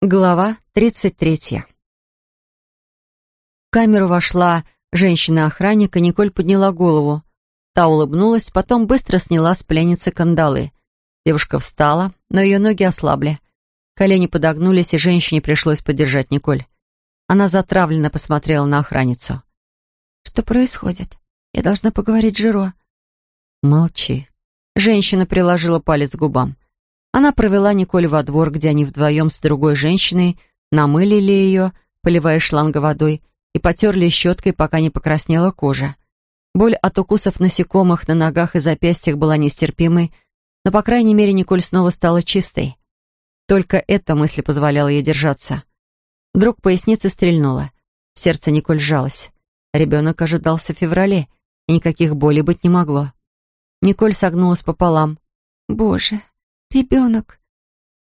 Глава 33. В камеру вошла женщина-охранник, и Николь подняла голову. Та улыбнулась, потом быстро сняла с пленницы кандалы. Девушка встала, но ее ноги ослабли. Колени подогнулись, и женщине пришлось поддержать Николь. Она затравленно посмотрела на охранницу. «Что происходит? Я должна поговорить с Жиро». «Молчи». Женщина приложила палец к губам. Она провела Николь во двор, где они вдвоем с другой женщиной намылили ее, поливая шланга водой, и потерли щеткой, пока не покраснела кожа. Боль от укусов насекомых на ногах и запястьях была нестерпимой, но, по крайней мере, Николь снова стала чистой. Только эта мысль позволяла ей держаться. Вдруг поясница стрельнула. Сердце Николь сжалось. Ребенок ожидался в феврале, и никаких болей быть не могло. Николь согнулась пополам. «Боже, «Ребенок».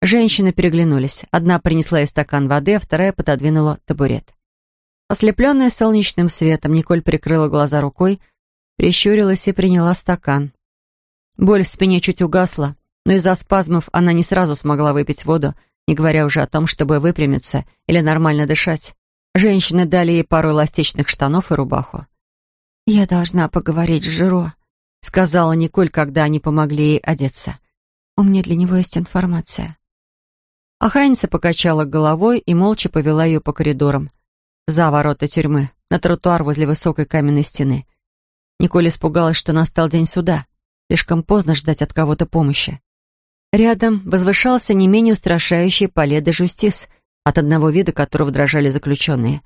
Женщины переглянулись. Одна принесла ей стакан воды, а вторая пододвинула табурет. Ослепленная солнечным светом, Николь прикрыла глаза рукой, прищурилась и приняла стакан. Боль в спине чуть угасла, но из-за спазмов она не сразу смогла выпить воду, не говоря уже о том, чтобы выпрямиться или нормально дышать. Женщины дали ей пару эластичных штанов и рубаху. «Я должна поговорить с Жиро», — сказала Николь, когда они помогли ей одеться. У меня для него есть информация». Охранница покачала головой и молча повела ее по коридорам. За ворота тюрьмы, на тротуар возле высокой каменной стены. Николь испугалась, что настал день суда. Слишком поздно ждать от кого-то помощи. Рядом возвышался не менее устрашающий пале де жустис, от одного вида которого дрожали заключенные.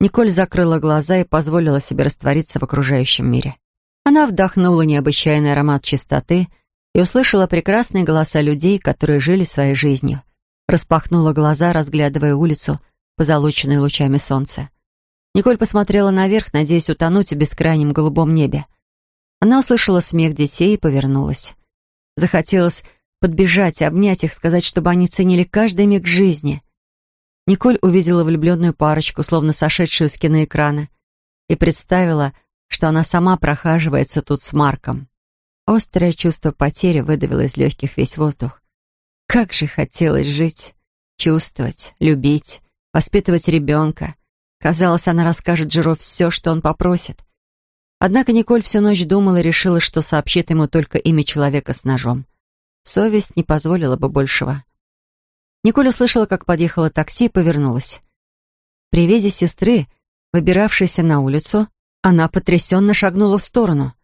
Николь закрыла глаза и позволила себе раствориться в окружающем мире. Она вдохнула необычайный аромат чистоты — и услышала прекрасные голоса людей, которые жили своей жизнью. Распахнула глаза, разглядывая улицу, позолоченную лучами солнца. Николь посмотрела наверх, надеясь утонуть в бескрайнем голубом небе. Она услышала смех детей и повернулась. Захотелось подбежать, обнять их, сказать, чтобы они ценили каждый миг жизни. Николь увидела влюбленную парочку, словно сошедшую с киноэкрана, и представила, что она сама прохаживается тут с Марком. Острое чувство потери выдавило из легких весь воздух. Как же хотелось жить, чувствовать, любить, воспитывать ребенка. Казалось, она расскажет Джеро все, что он попросит. Однако Николь всю ночь думала и решила, что сообщит ему только имя человека с ножом. Совесть не позволила бы большего. Николь услышала, как подъехало такси и повернулась. При виде сестры, выбиравшейся на улицу, она потрясенно шагнула в сторону —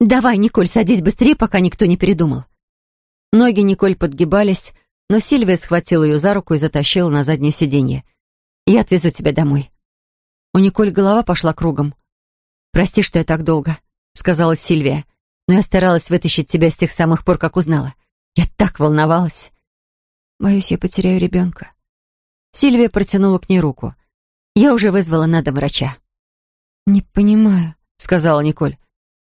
«Давай, Николь, садись быстрее, пока никто не передумал». Ноги Николь подгибались, но Сильвия схватила ее за руку и затащила на заднее сиденье. «Я отвезу тебя домой». У Николь голова пошла кругом. «Прости, что я так долго», — сказала Сильвия, «но я старалась вытащить тебя с тех самых пор, как узнала. Я так волновалась». «Боюсь, я потеряю ребенка». Сильвия протянула к ней руку. «Я уже вызвала на дом врача». «Не понимаю», — сказала Николь.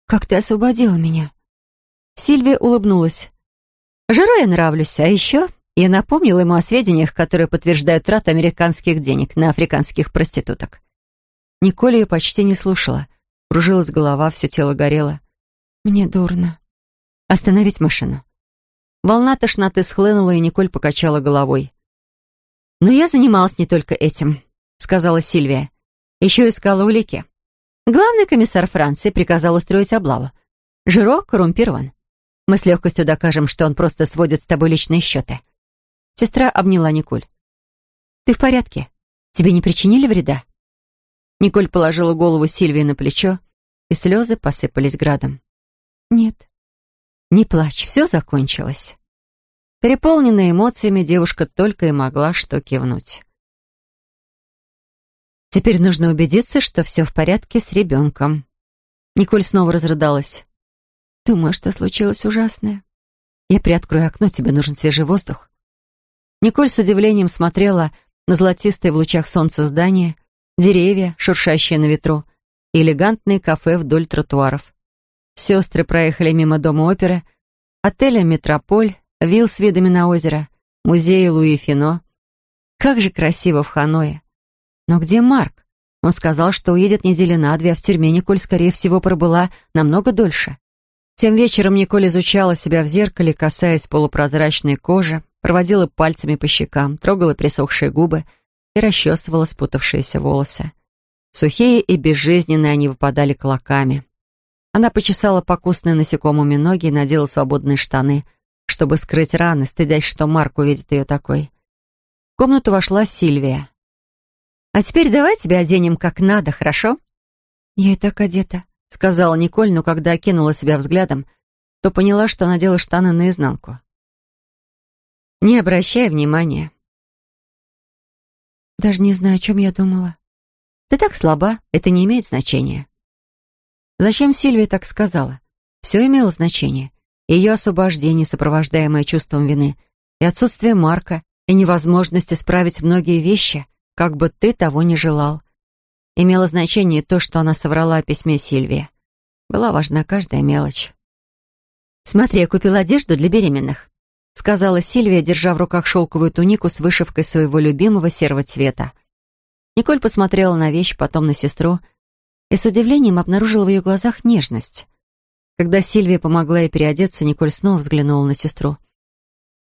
«Как ты освободила меня?» Сильвия улыбнулась. «Жару я нравлюсь, а еще я напомнила ему о сведениях, которые подтверждают трат американских денег на африканских проституток». Николь ее почти не слушала. Кружилась голова, все тело горело. «Мне дурно». «Остановить машину». Волна тошноты схлынула, и Николь покачала головой. «Но я занималась не только этим», — сказала Сильвия. «Еще искала улики. Главный комиссар Франции приказал устроить облаву. Жиро коррумпирован. Мы с легкостью докажем, что он просто сводит с тобой личные счеты. Сестра обняла Николь. «Ты в порядке? Тебе не причинили вреда?» Николь положила голову Сильвии на плечо, и слезы посыпались градом. «Нет». «Не плачь, все закончилось». Переполненная эмоциями, девушка только и могла что кивнуть. Теперь нужно убедиться, что все в порядке с ребенком. Николь снова разрыдалась. «Думаю, что случилось ужасное». «Я приоткрою окно, тебе нужен свежий воздух». Николь с удивлением смотрела на золотистые в лучах солнца здания, деревья, шуршащие на ветру, и элегантные кафе вдоль тротуаров. Сестры проехали мимо дома оперы, отеля «Метрополь», вилл с видами на озеро, музея Луи Фино. Как же красиво в Ханое. Но где Марк? Он сказал, что уедет недели на две, а в тюрьме Николь, скорее всего, пробыла намного дольше. Тем вечером Николь изучала себя в зеркале, касаясь полупрозрачной кожи, проводила пальцами по щекам, трогала присохшие губы и расчесывала спутавшиеся волосы. Сухие и безжизненные они выпадали клоками. Она почесала покусные насекомыми ноги и надела свободные штаны, чтобы скрыть раны, стыдясь, что Марк увидит ее такой. В комнату вошла Сильвия. «А теперь давай тебя оденем как надо, хорошо?» «Я и так одета», — сказала Николь, но когда окинула себя взглядом, то поняла, что надела штаны наизнанку. «Не обращай внимания». «Даже не знаю, о чем я думала». «Ты так слаба, это не имеет значения». Зачем Сильвия так сказала? Все имело значение. Ее освобождение, сопровождаемое чувством вины, и отсутствие Марка, и невозможность исправить многие вещи, как бы ты того не желал. Имело значение то, что она соврала о письме Сильвии. Была важна каждая мелочь. «Смотри, я купила одежду для беременных», — сказала Сильвия, держа в руках шелковую тунику с вышивкой своего любимого серого цвета. Николь посмотрела на вещь, потом на сестру, и с удивлением обнаружила в ее глазах нежность. Когда Сильвия помогла ей переодеться, Николь снова взглянула на сестру.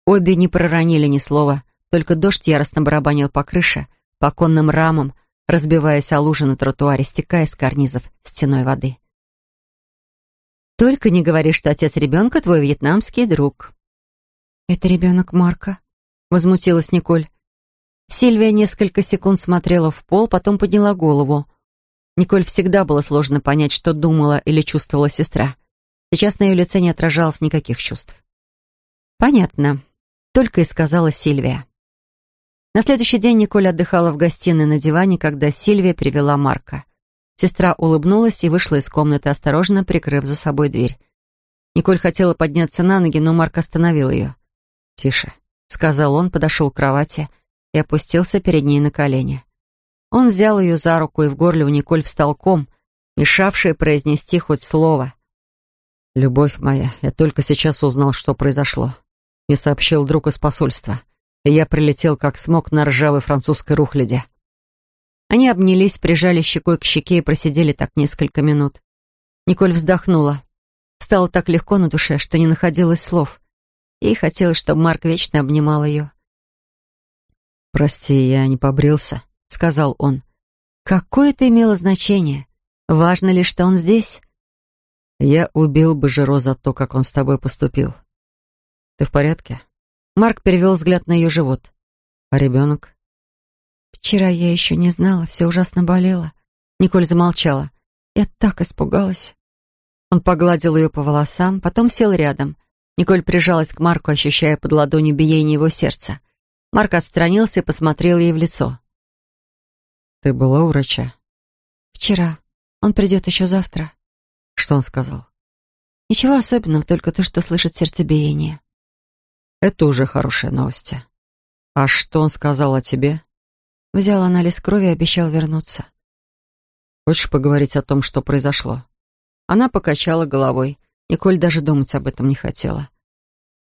Обе не проронили ни слова, только дождь яростно барабанил по крыше, по конным рамам, разбиваясь о лужи на тротуаре, стекая с карнизов стеной воды. «Только не говори, что отец ребенка твой вьетнамский друг». «Это ребенок Марка», — возмутилась Николь. Сильвия несколько секунд смотрела в пол, потом подняла голову. Николь всегда было сложно понять, что думала или чувствовала сестра. Сейчас на ее лице не отражалось никаких чувств. «Понятно», — только и сказала Сильвия. На следующий день Николь отдыхала в гостиной на диване, когда Сильвия привела Марка. Сестра улыбнулась и вышла из комнаты, осторожно прикрыв за собой дверь. Николь хотела подняться на ноги, но Марк остановил ее. «Тише», — сказал он, подошел к кровати и опустился перед ней на колени. Он взял ее за руку, и в горле у Николь встал ком, мешавший произнести хоть слово. «Любовь моя, я только сейчас узнал, что произошло. Мне сообщил друг из посольства и я прилетел как смог на ржавой французской рухляде. Они обнялись, прижали щекой к щеке и просидели так несколько минут. Николь вздохнула. Стало так легко на душе, что не находилось слов. Ей хотелось, чтобы Марк вечно обнимал ее. «Прости, я не побрился», — сказал он. «Какое это имело значение? Важно ли, что он здесь?» «Я убил бы Жиро за то, как он с тобой поступил. Ты в порядке?» Марк перевел взгляд на ее живот. «А ребенок?» «Вчера я еще не знала, все ужасно болело». Николь замолчала. «Я так испугалась». Он погладил ее по волосам, потом сел рядом. Николь прижалась к Марку, ощущая под ладонью биение его сердца. Марк отстранился и посмотрел ей в лицо. «Ты была у врача?» «Вчера. Он придет еще завтра». «Что он сказал?» «Ничего особенного, только то, что слышит сердцебиение». Это уже хорошая новость. А что он сказал о тебе? Взял анализ крови и обещал вернуться. Хочешь поговорить о том, что произошло? Она покачала головой. Николь даже думать об этом не хотела.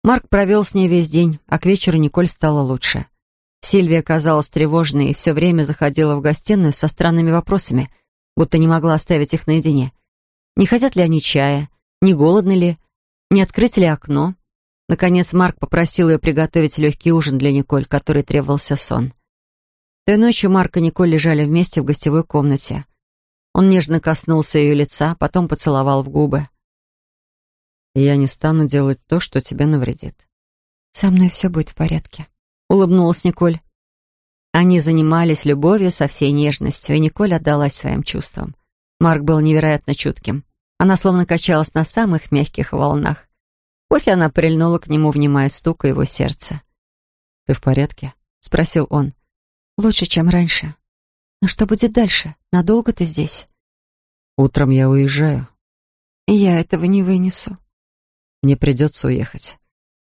Марк провел с ней весь день, а к вечеру Николь стала лучше. Сильвия казалась тревожной и все время заходила в гостиную со странными вопросами, будто не могла оставить их наедине. Не хотят ли они чая? Не голодны ли? Не открыть ли окно? Наконец Марк попросил ее приготовить легкий ужин для Николь, который требовался сон. Той ночью Марк и Николь лежали вместе в гостевой комнате. Он нежно коснулся ее лица, потом поцеловал в губы. «Я не стану делать то, что тебе навредит». «Со мной все будет в порядке», — улыбнулась Николь. Они занимались любовью со всей нежностью, и Николь отдалась своим чувствам. Марк был невероятно чутким. Она словно качалась на самых мягких волнах. После она прильнула к нему, внимая стука его сердца. «Ты в порядке?» — спросил он. «Лучше, чем раньше. Но что будет дальше? Надолго ты здесь?» «Утром я уезжаю». «Я этого не вынесу». «Мне придется уехать.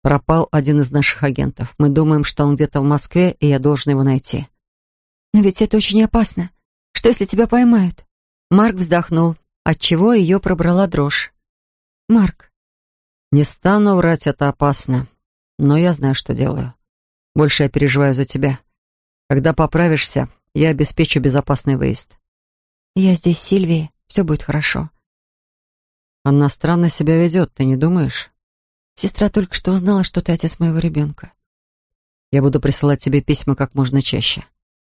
Пропал один из наших агентов. Мы думаем, что он где-то в Москве, и я должен его найти». «Но ведь это очень опасно. Что, если тебя поймают?» Марк вздохнул, отчего ее пробрала дрожь. «Марк, не стану врать, это опасно. Но я знаю, что делаю. Больше я переживаю за тебя. Когда поправишься, я обеспечу безопасный выезд. Я здесь с Сильвией, все будет хорошо. Она странно себя ведет, ты не думаешь? Сестра только что узнала, что ты отец моего ребенка. Я буду присылать тебе письма как можно чаще.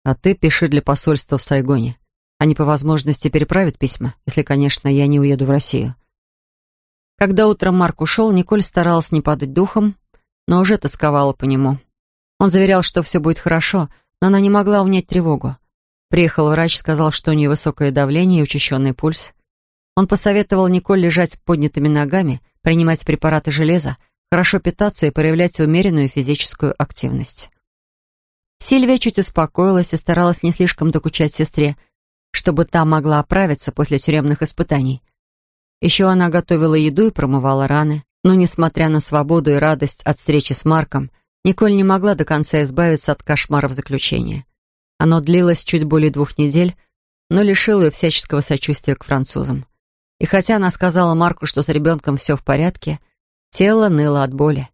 А ты пиши для посольства в Сайгоне. Они по возможности переправят письма, если, конечно, я не уеду в Россию. Когда утром Марк ушел, Николь старалась не падать духом, но уже тосковала по нему. Он заверял, что все будет хорошо, но она не могла унять тревогу. Приехал врач, сказал, что у нее высокое давление и учащенный пульс. Он посоветовал Николь лежать с поднятыми ногами, принимать препараты железа, хорошо питаться и проявлять умеренную физическую активность. Сильвия чуть успокоилась и старалась не слишком докучать сестре, чтобы та могла оправиться после тюремных испытаний. Еще она готовила еду и промывала раны, но, несмотря на свободу и радость от встречи с Марком, Николь не могла до конца избавиться от кошмаров заключения. Оно длилось чуть более двух недель, но лишило ее всяческого сочувствия к французам. И хотя она сказала Марку, что с ребенком все в порядке, тело ныло от боли.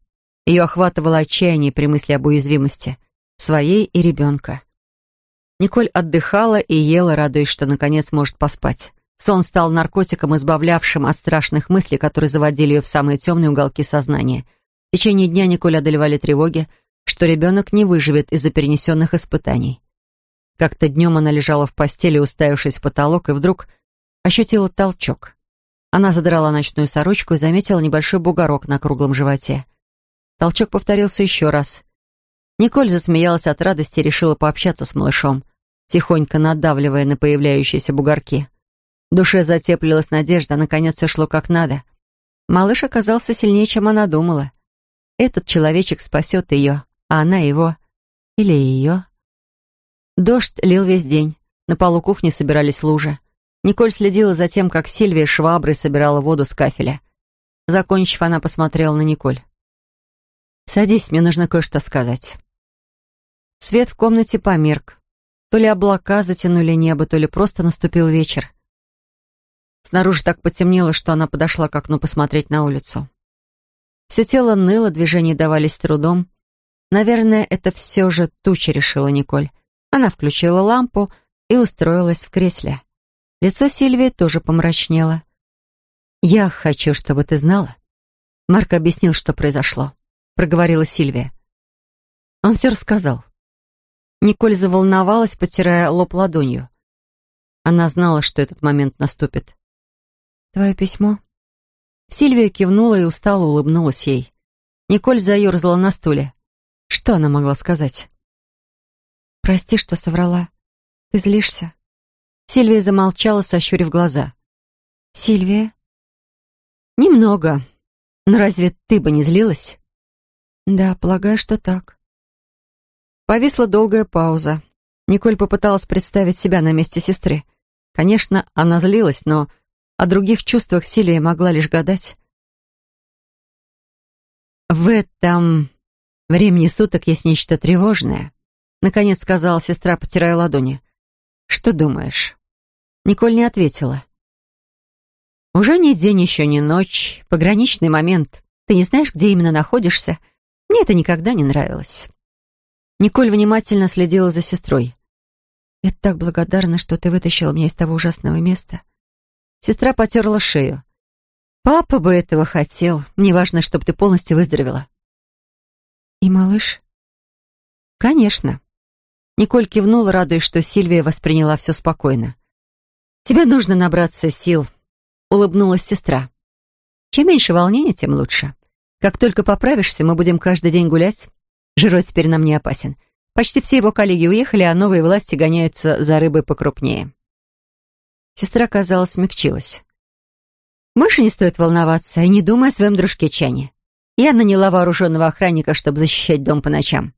Ее охватывало отчаяние при мысли об уязвимости, своей и ребенка. Николь отдыхала и ела, радуясь, что наконец может поспать. Сон стал наркотиком, избавлявшим от страшных мыслей, которые заводили ее в самые темные уголки сознания. В течение дня Николь одолевали тревоги, что ребенок не выживет из-за перенесенных испытаний. Как-то днем она лежала в постели, уставившись в потолок, и вдруг ощутила толчок. Она задрала ночную сорочку и заметила небольшой бугорок на круглом животе. Толчок повторился еще раз. Николь засмеялась от радости и решила пообщаться с малышом, тихонько надавливая на появляющиеся бугорки. В душе затеплилась надежда, наконец все шло как надо. Малыш оказался сильнее, чем она думала. Этот человечек спасет ее, а она его. Или ее. Дождь лил весь день. На полу кухни собирались лужи. Николь следила за тем, как Сильвия шваброй собирала воду с кафеля. Закончив, она посмотрела на Николь. «Садись, мне нужно кое-что сказать». Свет в комнате померк. То ли облака затянули небо, то ли просто наступил вечер. Снаружи так потемнело, что она подошла к окну посмотреть на улицу. Все тело ныло, движения давались трудом. Наверное, это все же туча, решила Николь. Она включила лампу и устроилась в кресле. Лицо Сильвии тоже помрачнело. «Я хочу, чтобы ты знала». Марк объяснил, что произошло. Проговорила Сильвия. Он все рассказал. Николь заволновалась, потирая лоб ладонью. Она знала, что этот момент наступит. «Твое письмо?» Сильвия кивнула и устало улыбнулась ей. Николь заерзала на стуле. Что она могла сказать? «Прости, что соврала. Ты злишься?» Сильвия замолчала, сощурив глаза. «Сильвия?» «Немного. Но разве ты бы не злилась?» «Да, полагаю, что так». Повисла долгая пауза. Николь попыталась представить себя на месте сестры. Конечно, она злилась, но о других чувствах Сильвия могла лишь гадать. «В этом времени суток есть нечто тревожное», — наконец сказала сестра, потирая ладони. «Что думаешь?» Николь не ответила. «Уже не день, еще не ночь. Пограничный момент. Ты не знаешь, где именно находишься? Мне это никогда не нравилось». Николь внимательно следила за сестрой. «Я так благодарна, что ты вытащила меня из того ужасного места». Сестра потерла шею. «Папа бы этого хотел. Мне важно, чтобы ты полностью выздоровела». «И малыш?» «Конечно». Николь кивнула, радуясь, что Сильвия восприняла все спокойно. «Тебе нужно набраться сил», — улыбнулась сестра. «Чем меньше волнения, тем лучше. Как только поправишься, мы будем каждый день гулять. Жирой теперь нам не опасен. Почти все его коллеги уехали, а новые власти гоняются за рыбой покрупнее. Сестра, казалось, смягчилась. Больше не стоит волноваться, и не думай о своем дружке Чане. Я наняла вооруженного охранника, чтобы защищать дом по ночам.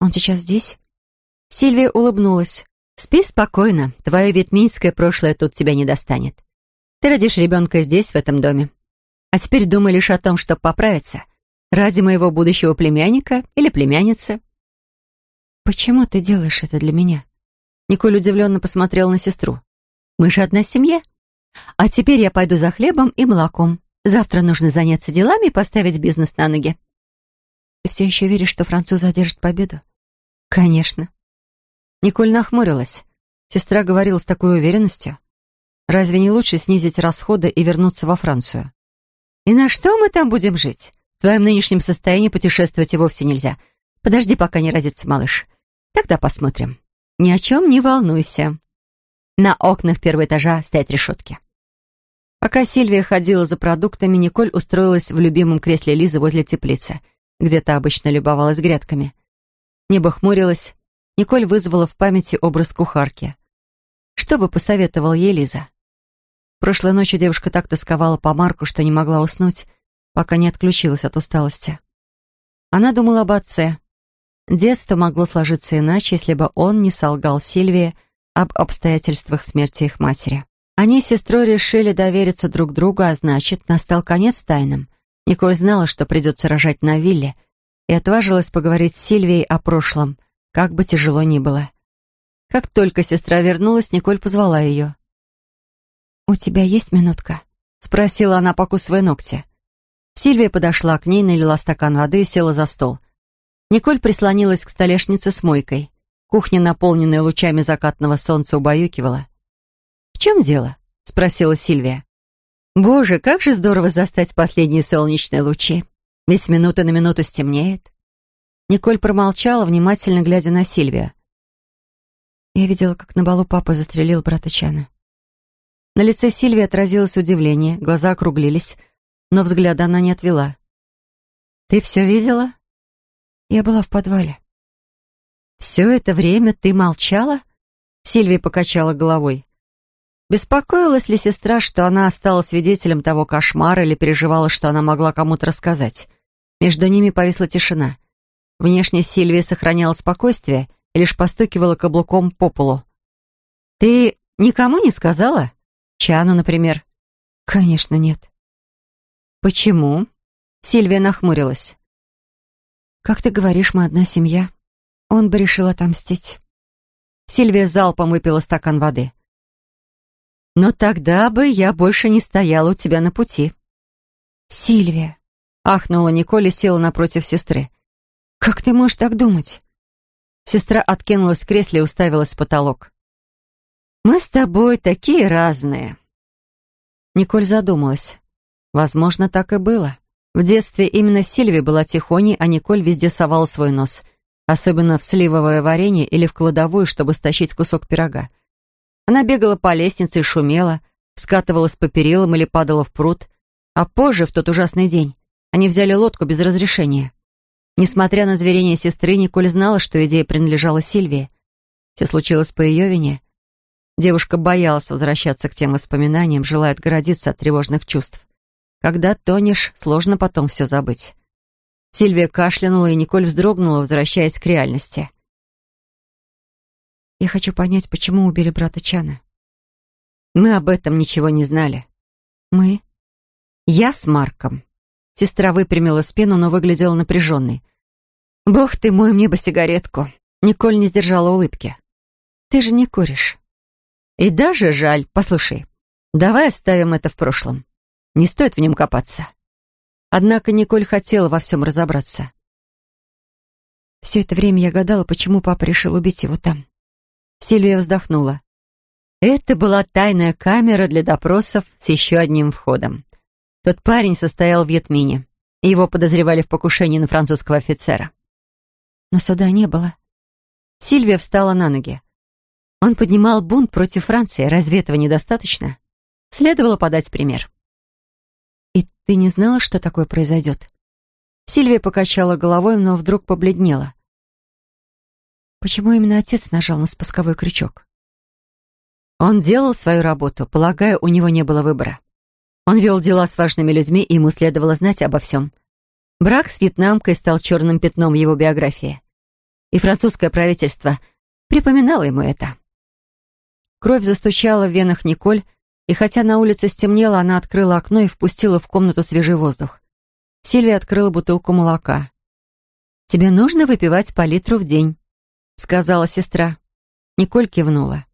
Он сейчас здесь? Сильвия улыбнулась. Спи спокойно, твое ветминское прошлое тут тебя не достанет. Ты родишь ребенка здесь, в этом доме. А теперь думай лишь о том, чтобы поправиться — Ради моего будущего племянника или племянницы. «Почему ты делаешь это для меня?» Николь удивленно посмотрел на сестру. «Мы же одна семья. А теперь я пойду за хлебом и молоком. Завтра нужно заняться делами и поставить бизнес на ноги». «Ты все еще веришь, что французы одержат победу?» «Конечно». Николь нахмурилась. Сестра говорила с такой уверенностью. «Разве не лучше снизить расходы и вернуться во Францию?» «И на что мы там будем жить? В твоем нынешнем состоянии путешествовать и вовсе нельзя. Подожди, пока не родится малыш. Тогда посмотрим. Ни о чем не волнуйся. На окнах первого этажа стоят решетки. Пока Сильвия ходила за продуктами, Николь устроилась в любимом кресле Лизы возле теплицы, где та обычно любовалась грядками. Небо хмурилось. Николь вызвала в памяти образ кухарки. Что бы посоветовал ей Лиза? Прошлой ночью девушка так тосковала по Марку, что не могла уснуть, пока не отключилась от усталости. Она думала об отце. Детство могло сложиться иначе, если бы он не солгал Сильвии об обстоятельствах смерти их матери. Они с сестрой решили довериться друг другу, а значит, настал конец тайнам. Николь знала, что придется рожать на вилле, и отважилась поговорить с Сильвией о прошлом, как бы тяжело ни было. Как только сестра вернулась, Николь позвала ее. «У тебя есть минутка?» — спросила она, покусывая ногти. Сильвия подошла к ней, налила стакан воды и села за стол. Николь прислонилась к столешнице с мойкой. Кухня, наполненная лучами закатного солнца, убаюкивала. «В чем дело?» — спросила Сильвия. «Боже, как же здорово застать последние солнечные лучи. Ведь с минуты на минуту стемнеет». Николь промолчала, внимательно глядя на Сильвию. Я видела, как на балу папа застрелил брата Чана. На лице Сильвии отразилось удивление, глаза округлились, но взгляда она не отвела. «Ты все видела?» «Я была в подвале». «Все это время ты молчала?» Сильвия покачала головой. Беспокоилась ли сестра, что она стала свидетелем того кошмара или переживала, что она могла кому-то рассказать? Между ними повисла тишина. Внешне Сильвия сохраняла спокойствие и лишь постукивала каблуком по полу. «Ты никому не сказала? Чану, например?» «Конечно, нет». «Почему?» Сильвия нахмурилась. «Как ты говоришь, мы одна семья. Он бы решил отомстить». Сильвия залпом выпила стакан воды. Но тогда бы я больше не стояла у тебя на пути. Сильвия, ахнула Николь и села напротив сестры. Как ты можешь так думать? Сестра откинулась в кресле и уставилась в потолок. Мы с тобой такие разные. Николь задумалась. Возможно, так и было. В детстве именно Сильвия была тихоней, а Николь везде совала свой нос. Особенно в сливовое варенье или в кладовую, чтобы стащить кусок пирога. Она бегала по лестнице и шумела, скатывалась по перилам или падала в пруд. А позже, в тот ужасный день, они взяли лодку без разрешения. Несмотря на заверение сестры, Николь знала, что идея принадлежала Сильвии. Все случилось по ее вине. Девушка боялась возвращаться к тем воспоминаниям, желая отгородиться от тревожных чувств. Когда тонешь, сложно потом все забыть. Сильвия кашлянула, и Николь вздрогнула, возвращаясь к реальности. Я хочу понять, почему убили брата Чана. Мы об этом ничего не знали. Мы? Я с Марком. Сестра выпрямила спину, но выглядела напряженной. «Бог ты мой, мне бы сигаретку!» Николь не сдержала улыбки. «Ты же не куришь». «И даже жаль. Послушай, давай оставим это в прошлом. Не стоит в нем копаться». Однако Николь хотела во всем разобраться. Все это время я гадала, почему папа решил убить его там. Сильвия вздохнула. Это была тайная камера для допросов с еще одним входом. Тот парень состоял в Ятмине. Его подозревали в покушении на французского офицера. Но суда не было. Сильвия встала на ноги. Он поднимал бунт против Франции. Разве этого недостаточно? Следовало подать пример. «И ты не знала, что такое произойдет?» Сильвия покачала головой, но вдруг побледнела. Почему именно отец нажал на спусковой крючок? Он делал свою работу, полагаю, у него не было выбора. Он вел дела с важными людьми, и ему следовало знать обо всем. Брак с вьетнамкой стал черным пятном в его биографии. И французское правительство припоминало ему это. Кровь застучала в венах Николь, и хотя на улице стемнело, она открыла окно и впустила в комнату свежий воздух. Сильвия открыла бутылку молока. «Тебе нужно выпивать по литру в день», сказала сестра. Николь кивнула.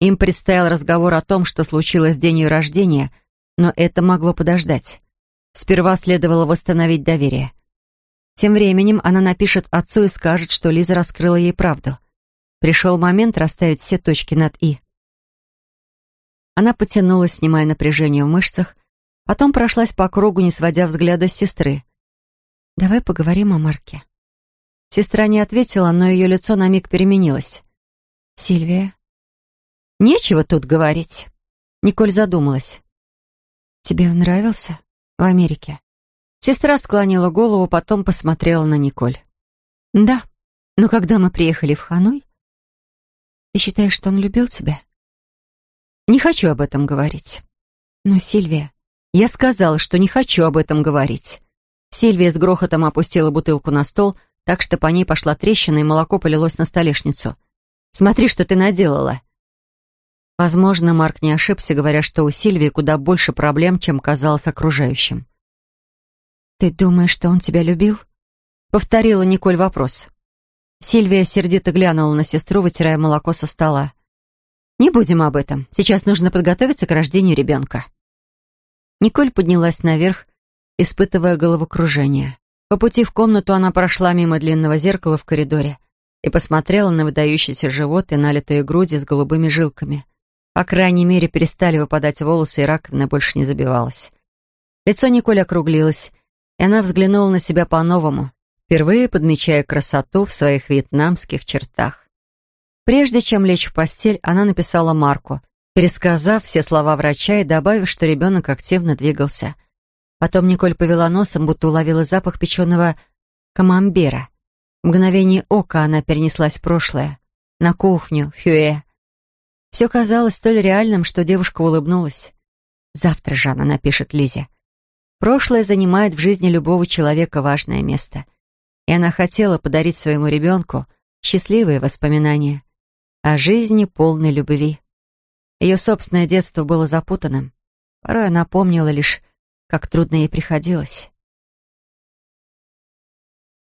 Им предстоял разговор о том, что случилось в день ее рождения, но это могло подождать. Сперва следовало восстановить доверие. Тем временем она напишет отцу и скажет, что Лиза раскрыла ей правду. Пришел момент расставить все точки над «и». Она потянулась, снимая напряжение в мышцах, потом прошлась по кругу, не сводя взгляда с сестры. «Давай поговорим о Марке». Сестра не ответила, но ее лицо на миг переменилось. «Сильвия?» «Нечего тут говорить». Николь задумалась. «Тебе он нравился в Америке?» Сестра склонила голову, потом посмотрела на Николь. «Да, но когда мы приехали в Ханой...» «Ты считаешь, что он любил тебя?» «Не хочу об этом говорить». «Но, Сильвия...» «Я сказала, что не хочу об этом говорить». Сильвия с грохотом опустила бутылку на стол, так что по ней пошла трещина, и молоко полилось на столешницу. «Смотри, что ты наделала!» Возможно, Марк не ошибся, говоря, что у Сильвии куда больше проблем, чем казалось окружающим. «Ты думаешь, что он тебя любил?» Повторила Николь вопрос. Сильвия сердито глянула на сестру, вытирая молоко со стола. «Не будем об этом. Сейчас нужно подготовиться к рождению ребенка». Николь поднялась наверх, испытывая головокружение. По пути в комнату она прошла мимо длинного зеркала в коридоре и посмотрела на выдающийся живот и налитые груди с голубыми жилками. По крайней мере, перестали выпадать волосы, и раковина больше не забивалась. Лицо Николь округлилось, и она взглянула на себя по-новому, впервые подмечая красоту в своих вьетнамских чертах. Прежде чем лечь в постель, она написала Марку, пересказав все слова врача и добавив, что ребенок активно двигался. Потом Николь повела носом, будто уловила запах печеного камамбера. В мгновение ока она перенеслась в прошлое, на кухню, в Хюэ, все казалось столь реальным, что девушка улыбнулась. Завтра же она напишет Лизе. Прошлое занимает в жизни любого человека важное место. И она хотела подарить своему ребенку счастливые воспоминания о жизни полной любви. Ее собственное детство было запутанным. Порой она помнила лишь, как трудно ей приходилось.